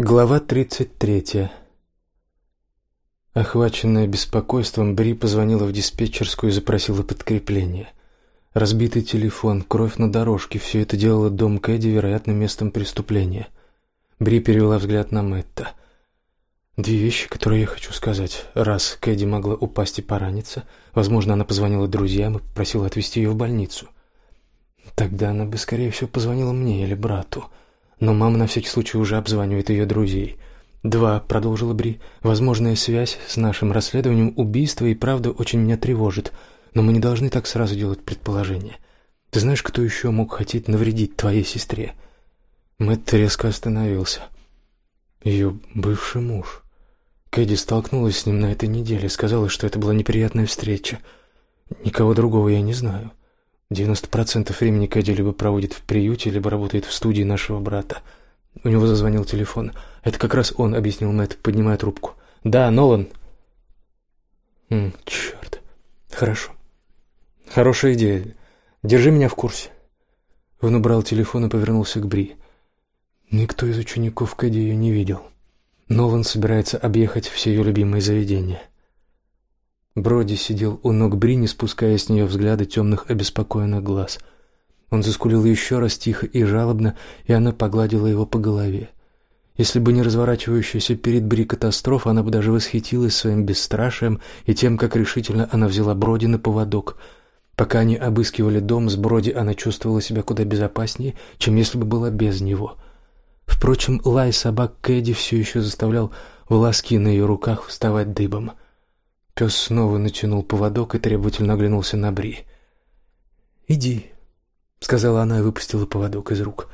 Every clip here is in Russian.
Глава 33. Охваченная беспокойством, Бри позвонила в диспетчерскую и запросила подкрепление. Разбитый телефон, кровь на дорожке все это делало дом Кэдди вероятным местом преступления. Бри перевела взгляд на Мэтта. Две вещи, которые я хочу сказать. Раз Кэдди могла упасть и пораниться, возможно, она позвонила друзьям и попросила отвезти ее в больницу. Тогда она бы скорее всего позвонила мне или брату но мама на всякий случай уже обзванивает ее друзей. Два, продолжила Бри. Возможная связь с нашим расследованием убийства и правда очень меня тревожит, но мы не должны так сразу делать предположения. Ты знаешь, кто еще мог хотеть навредить твоей сестре? Мэтт резко остановился. Ее бывший муж. Кэдди столкнулась с ним на этой неделе, сказала, что это была неприятная встреча. Никого другого я не знаю. 90% времени Кэдди либо проводит в приюте, либо работает в студии нашего брата. У него зазвонил телефон. Это как раз он, объяснил Мэтт, поднимая трубку. Да, Нолан. М, черт. Хорошо. Хорошая идея. Держи меня в курсе. Он убрал телефон и повернулся к Бри. Никто из учеников Кэдди ее не видел. Нолан собирается объехать все ее любимые заведения. Броди сидел у ног Бри, не спуская с нее взгляда темных обеспокоенных глаз. Он заскулил еще раз тихо и жалобно, и она погладила его по голове. Если бы не разворачивающаяся перед Бри катастрофа, она бы даже восхитилась своим бесстрашием и тем, как решительно она взяла Броди на поводок. Пока они обыскивали дом с Броди, она чувствовала себя куда безопаснее, чем если бы была без него. Впрочем, лай собак Кэдди все еще заставлял волоски на ее руках вставать дыбом. Пес снова натянул поводок и требовательно оглянулся на Бри. «Иди», — сказала она и выпустила поводок из рук.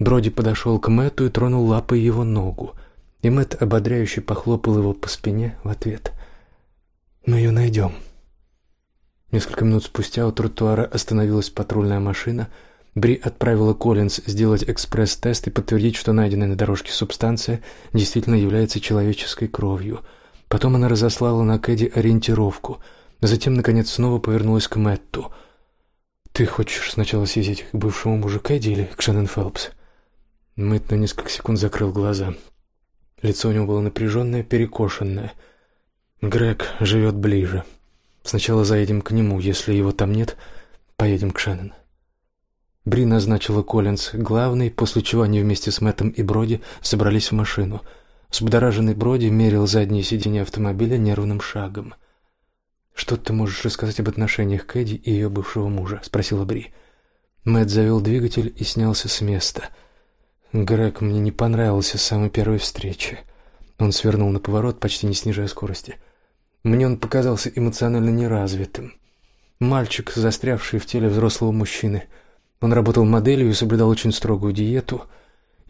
Броди подошел к Мэтту и тронул лапой его ногу, и Мэтт ободряюще похлопал его по спине в ответ. «Мы ее найдем». Несколько минут спустя у тротуара остановилась патрульная машина. Бри отправила Коллинз сделать экспресс-тест и подтвердить, что найденная на дорожке субстанция действительно является человеческой кровью — Потом она разослала на Кэдди ориентировку, затем наконец снова повернулась к Мэтту. Ты хочешь сначала съездить к бывшему мужу Кэдди или к Шеннон Фелпс? Мэтт на несколько секунд закрыл глаза. Лицо у него было напряженное, перекошенное. Грег живет ближе. Сначала заедем к нему, если его там нет, поедем к Шеннон. Бри назначила Коллинз главной, после чего они вместе с Мэттом и Броди собрались в машину — Взбудораженный Броди мерил задние сиденья автомобиля нервным шагом. «Что ты можешь рассказать об отношениях Кэдди и ее бывшего мужа?» — спросила Бри. Мэтт завел двигатель и снялся с места. «Грег мне не понравился с самой первой встречи». Он свернул на поворот, почти не снижая скорости. Мне он показался эмоционально неразвитым. Мальчик, застрявший в теле взрослого мужчины. Он работал моделью и соблюдал очень строгую диету —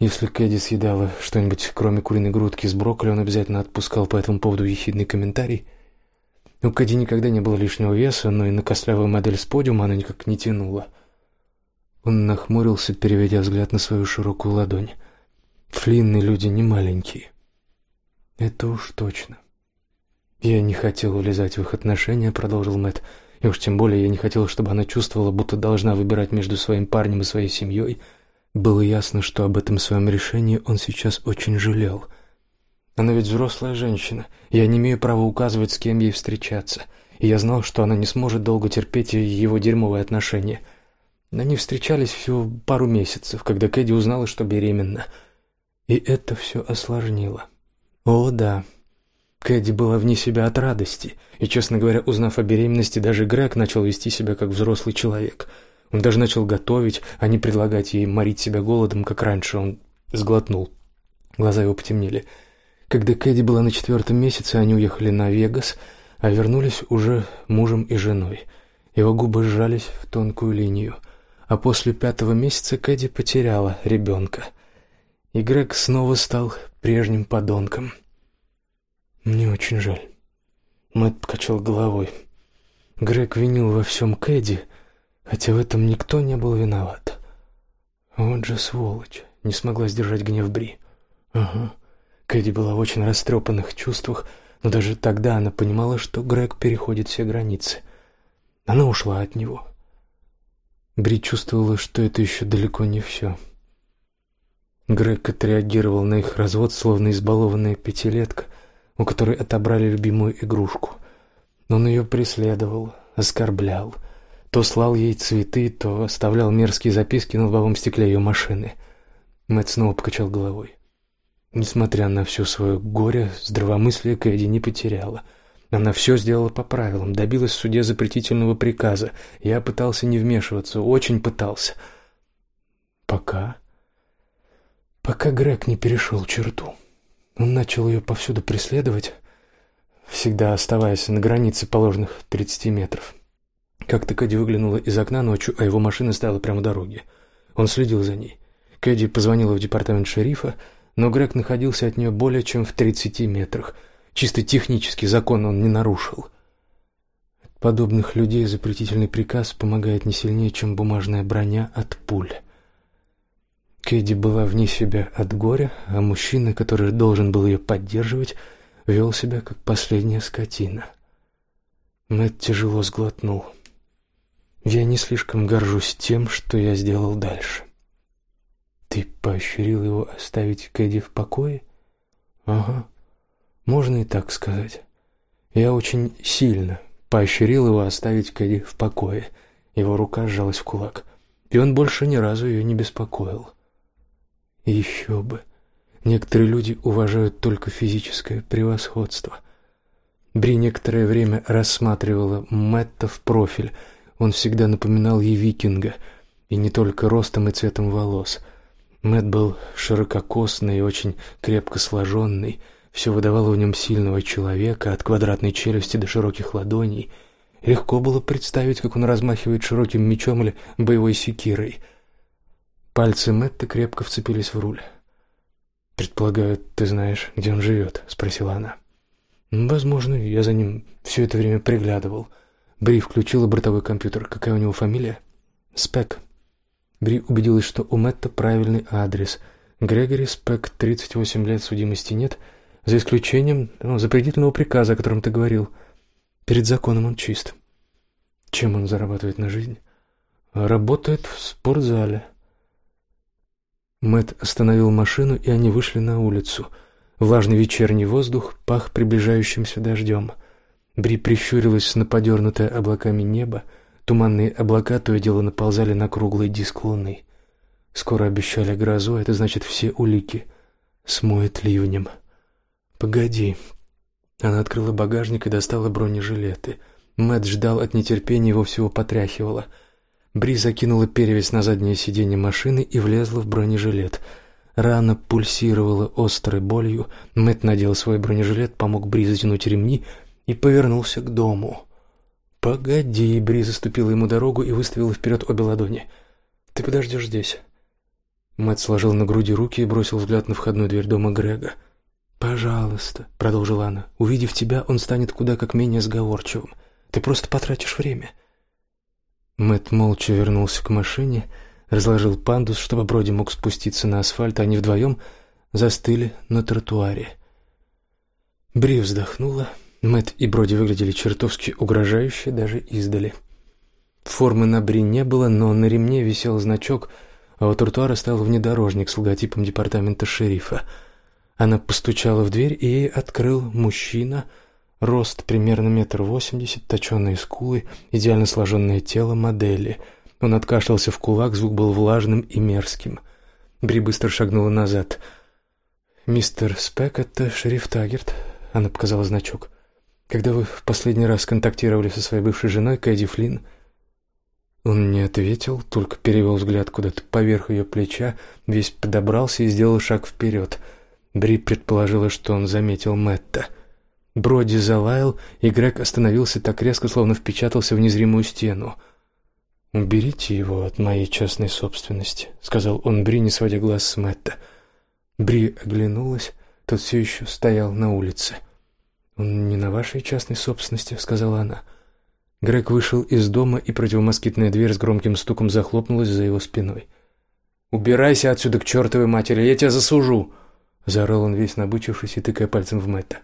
если Кэдди съедала что-нибудь, кроме куриной грудки с брокколи, он обязательно отпускал по этому поводу ехидный комментарий. У Кэдди никогда не было лишнего веса, но и на костлявую модель с подиума она никак не тянула. Он нахмурился, переведя взгляд на свою широкую ладонь. Флинны люди не маленькие. Это уж точно. Я не хотел влезать в их отношения, продолжил Мэтт. И уж тем более я не хотел, чтобы она чувствовала, будто должна выбирать между своим парнем и своей семьей. Было ясно, что об этом своем решении он сейчас очень жалел. Она ведь взрослая женщина. Я не имею права указывать, с кем ей встречаться. И я знал, что она не сможет долго терпеть его дерьмовые отношения. Они встречались всего пару месяцев, когда Кэдди узнала, что беременна. И это все осложнило. О, да. Кэдди была вне себя от радости, и, честно говоря, узнав о беременности, даже Грег начал вести себя как взрослый человек — он даже начал готовить, а не предлагать ей морить себя голодом, как раньше. Он сглотнул. Глаза его потемнели. Когда Кэдди была на четвертом месяце, они уехали на Вегас, а вернулись уже мужем и женой. Его губы сжались в тонкую линию. А после пятого месяца Кэдди потеряла ребенка. И Грег снова стал прежним подонком. Мне очень жаль. Мэтт покачал головой. Грег винил во всем Кэдди, хотя в этом никто не был виноват. Вот же сволочь, не смогла сдержать гнев Бри. Ага. Кэдди была в очень растрепанных чувствах, но даже тогда она понимала, что Грег переходит все границы. Она ушла от него. Бри чувствовала, что это еще далеко не все. Грег отреагировал на их развод, словно избалованная пятилетка, у которой отобрали любимую игрушку. Он ее преследовал, оскорблял. То слал ей цветы, то оставлял мерзкие записки на лобовом стекле ее машины. Мэтт снова покачал головой. Несмотря на все свое горе, здравомыслие Кэдди не потеряла. Она все сделала по правилам, добилась в суде запретительного приказа. Я пытался не вмешиваться, очень пытался. Пока... Пока Грег не перешел черту. Он начал ее повсюду преследовать, всегда оставаясь на границе положенных 30 метров. Как-то Кэдди выглянула из окна ночью, а его машина стояла прямо у дороги. Он следил за ней. Кэдди позвонила в департамент шерифа, но Грег находился от нее более чем в 30 метрах. Чисто технически закон он не нарушил. Подобных людей запретительный приказ помогает не сильнее, чем бумажная броня от пуль. Кэдди была вне себя от горя, а мужчина, который должен был ее поддерживать, вел себя как последняя скотина. Мэтт тяжело сглотнул. Я не слишком горжусь тем, что я сделал дальше. Ты поощрил его оставить Кэдди в покое? Ага. Можно и так сказать. Я очень сильно поощрил его оставить Кэдди в покое. Его рука сжалась в кулак, и он больше ни разу ее не беспокоил. Еще бы. Некоторые люди уважают только физическое превосходство. Бри некоторое время рассматривала Мэтта в профиль. Он всегда напоминал ей викинга, и не только ростом и цветом волос. Мэтт был ширококосный и очень крепко сложенный. Все выдавало в нем сильного человека, от квадратной челюсти до широких ладоней. Легко было представить, как он размахивает широким мечом или боевой секирой — Пальцы Мэтта крепко вцепились в руль. «Предполагаю, ты знаешь, где он живет?» — спросила она. «Возможно, я за ним все это время приглядывал». Бри включила бортовой компьютер. «Какая у него фамилия?» «Спек». Бри убедилась, что у Мэтта правильный адрес. Грегори Спек, 38 лет, судимости нет, за исключением ну, запретительного приказа, о котором ты говорил. Перед законом он чист. Чем он зарабатывает на жизнь? Работает в спортзале. Мэт остановил машину, и они вышли на улицу. Влажный вечерний воздух пах приближающимся дождем. Бри прищурилась на подернутое облаками небо. Туманные облака то и дело наползали на круглый диск луны. Скоро обещали грозу, это значит все улики смоет ливнем. «Погоди». Она открыла багажник и достала бронежилеты. Мэт ждал от нетерпения, его всего потряхивало — Бри закинула перевязь на заднее сиденье машины и влезла в бронежилет. Рана пульсировала острой болью. Мэтт надел свой бронежилет, помог Бри затянуть ремни и повернулся к дому. «Погоди!» — Бри заступила ему дорогу и выставила вперед обе ладони. «Ты подождешь здесь». Мэтт сложил на груди руки и бросил взгляд на входную дверь дома Грега. «Пожалуйста», — продолжила она, — «увидев тебя, он станет куда как менее сговорчивым. Ты просто потратишь время». Мэт молча вернулся к машине, разложил пандус, чтобы Броди мог спуститься на асфальт, а они вдвоем застыли на тротуаре. Бри вздохнула. Мэт и Броди выглядели чертовски угрожающе даже издали. Формы на Бри не было, но на ремне висел значок, а у тротуара стоял внедорожник с логотипом департамента шерифа. Она постучала в дверь, и ей открыл мужчина — Рост примерно метр восемьдесят, точеные скулы, идеально сложенное тело модели. Он откашлялся в кулак, звук был влажным и мерзким. Бри быстро шагнула назад. «Мистер Спек, это шериф Тагерт», — она показала значок. «Когда вы в последний раз контактировали со своей бывшей женой, Кэдди Флинн?» Он не ответил, только перевел взгляд куда-то поверх ее плеча, весь подобрался и сделал шаг вперед. Бри предположила, что он заметил Мэтта — Броди залаял, и Грег остановился так резко, словно впечатался в незримую стену. «Уберите его от моей частной собственности», — сказал он Бри, не сводя глаз с Мэтта. Бри оглянулась, тот все еще стоял на улице. «Он не на вашей частной собственности», — сказала она. Грег вышел из дома, и противомоскитная дверь с громким стуком захлопнулась за его спиной. «Убирайся отсюда к чертовой матери, я тебя засужу!» — заорал он весь набычившись и тыкая пальцем в Мэтта.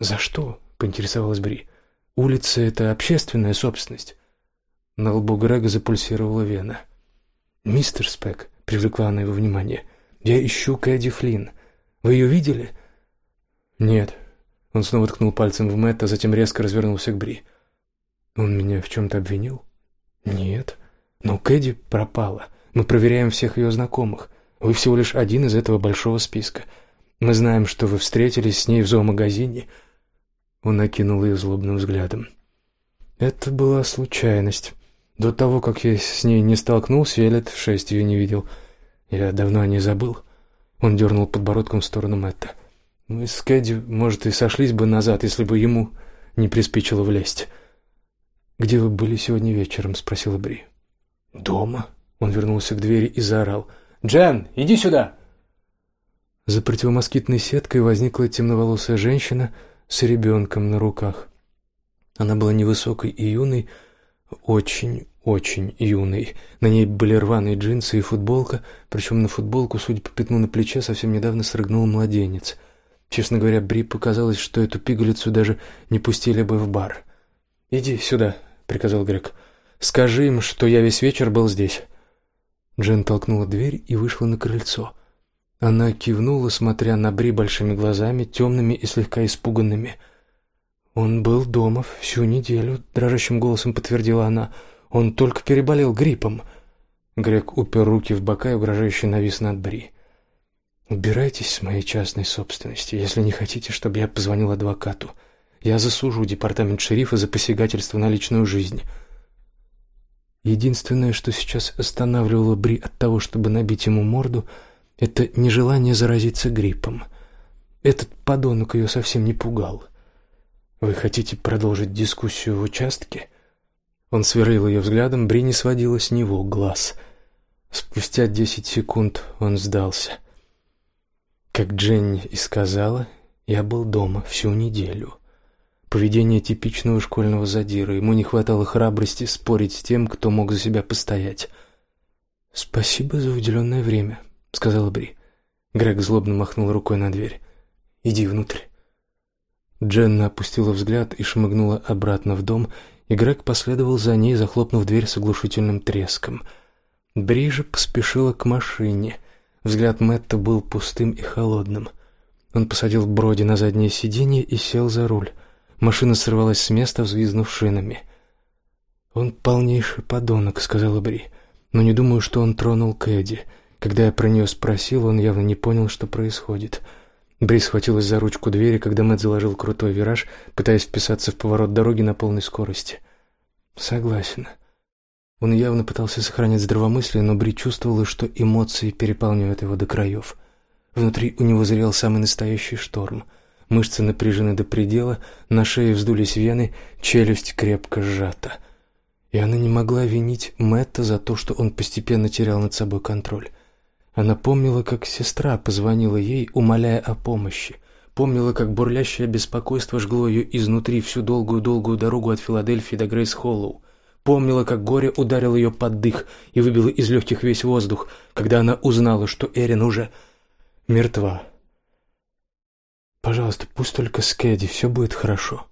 «За что?» — поинтересовалась Бри. «Улица — это общественная собственность». На лбу Грега запульсировала вена. «Мистер Спек», — привлекла она его внимание, — Я ищу Кэдди Флинн. Вы ее видели?» «Нет». Он снова ткнул пальцем в Мэтта, затем резко развернулся к Бри. «Он меня в чем-то обвинил?» «Нет. Но Кэдди пропала. Мы проверяем всех ее знакомых. Вы всего лишь один из этого большого списка. Мы знаем, что вы встретились с ней в зоомагазине». Он окинул ее злобным взглядом. «Это была случайность. До того, как я с ней не столкнулся, я лет шесть ее не видел. Я давно о ней забыл». Он дернул подбородком в сторону Мэтта. «Мы с Кэдди, может, и сошлись бы назад, если бы ему не приспичило влезть». «Где вы были сегодня вечером?» — спросила Бри. «Дома». Он вернулся к двери и заорал. «Джен, иди сюда!» За противомоскитной сеткой возникла темноволосая женщина с ребенком на руках. Она была невысокой и юной, очень-очень юной. На ней были рваные джинсы и футболка, причем на футболку, судя по пятну на плече, совсем недавно срыгнул младенец. Честно говоря, Бри показалось, что эту пигалицу даже не пустили бы в бар. «Иди сюда», — приказал Грег. «Скажи им, что я весь вечер был здесь». Джен толкнула дверь и вышла на крыльцо. Она кивнула, смотря на Бри большими глазами, темными и слегка испуганными. «Он был дома всю неделю», — дрожащим голосом подтвердила она. «Он только переболел гриппом». Грег упер руки в бока и угрожающе навис над Бри. «Убирайтесь с моей частной собственности, если не хотите, чтобы я позвонил адвокату. Я засужу департамент шерифа за посягательство на личную жизнь». Единственное, что сейчас останавливало Бри от того, чтобы набить ему морду, это нежелание заразиться гриппом. Этот подонок ее совсем не пугал. «Вы хотите продолжить дискуссию в участке?» Он сверлил ее взглядом, Бри не сводила с него глаз. Спустя десять секунд он сдался. Как Дженни и сказала, я был дома всю неделю. Поведение типичного школьного задира. Ему не хватало храбрости спорить с тем, кто мог за себя постоять. «Спасибо за уделенное время», — сказала Бри. Грег злобно махнул рукой на дверь. «Иди внутрь». Дженна опустила взгляд и шмыгнула обратно в дом, и Грег последовал за ней, захлопнув дверь с оглушительным треском. Бри же поспешила к машине. Взгляд Мэтта был пустым и холодным. Он посадил Броди на заднее сиденье и сел за руль. Машина сорвалась с места, взвизгнув шинами. «Он полнейший подонок», — сказала Бри. «Но не думаю, что он тронул Кэдди. Когда я про нее спросил, он явно не понял, что происходит». Бри схватилась за ручку двери, когда Мэтт заложил крутой вираж, пытаясь вписаться в поворот дороги на полной скорости. «Согласен». Он явно пытался сохранять здравомыслие, но Бри чувствовала, что эмоции переполняют его до краев. Внутри у него зрел самый настоящий шторм — Мышцы напряжены до предела, на шее вздулись вены, челюсть крепко сжата. И она не могла винить Мэтта за то, что он постепенно терял над собой контроль. Она помнила, как сестра позвонила ей, умоляя о помощи. Помнила, как бурлящее беспокойство жгло ее изнутри всю долгую-долгую дорогу от Филадельфии до Грейс-Холлоу. Помнила, как горе ударило ее под дых и выбило из легких весь воздух, когда она узнала, что Эрин уже мертва. Пожалуйста, пусть только с Кэдди, все будет хорошо.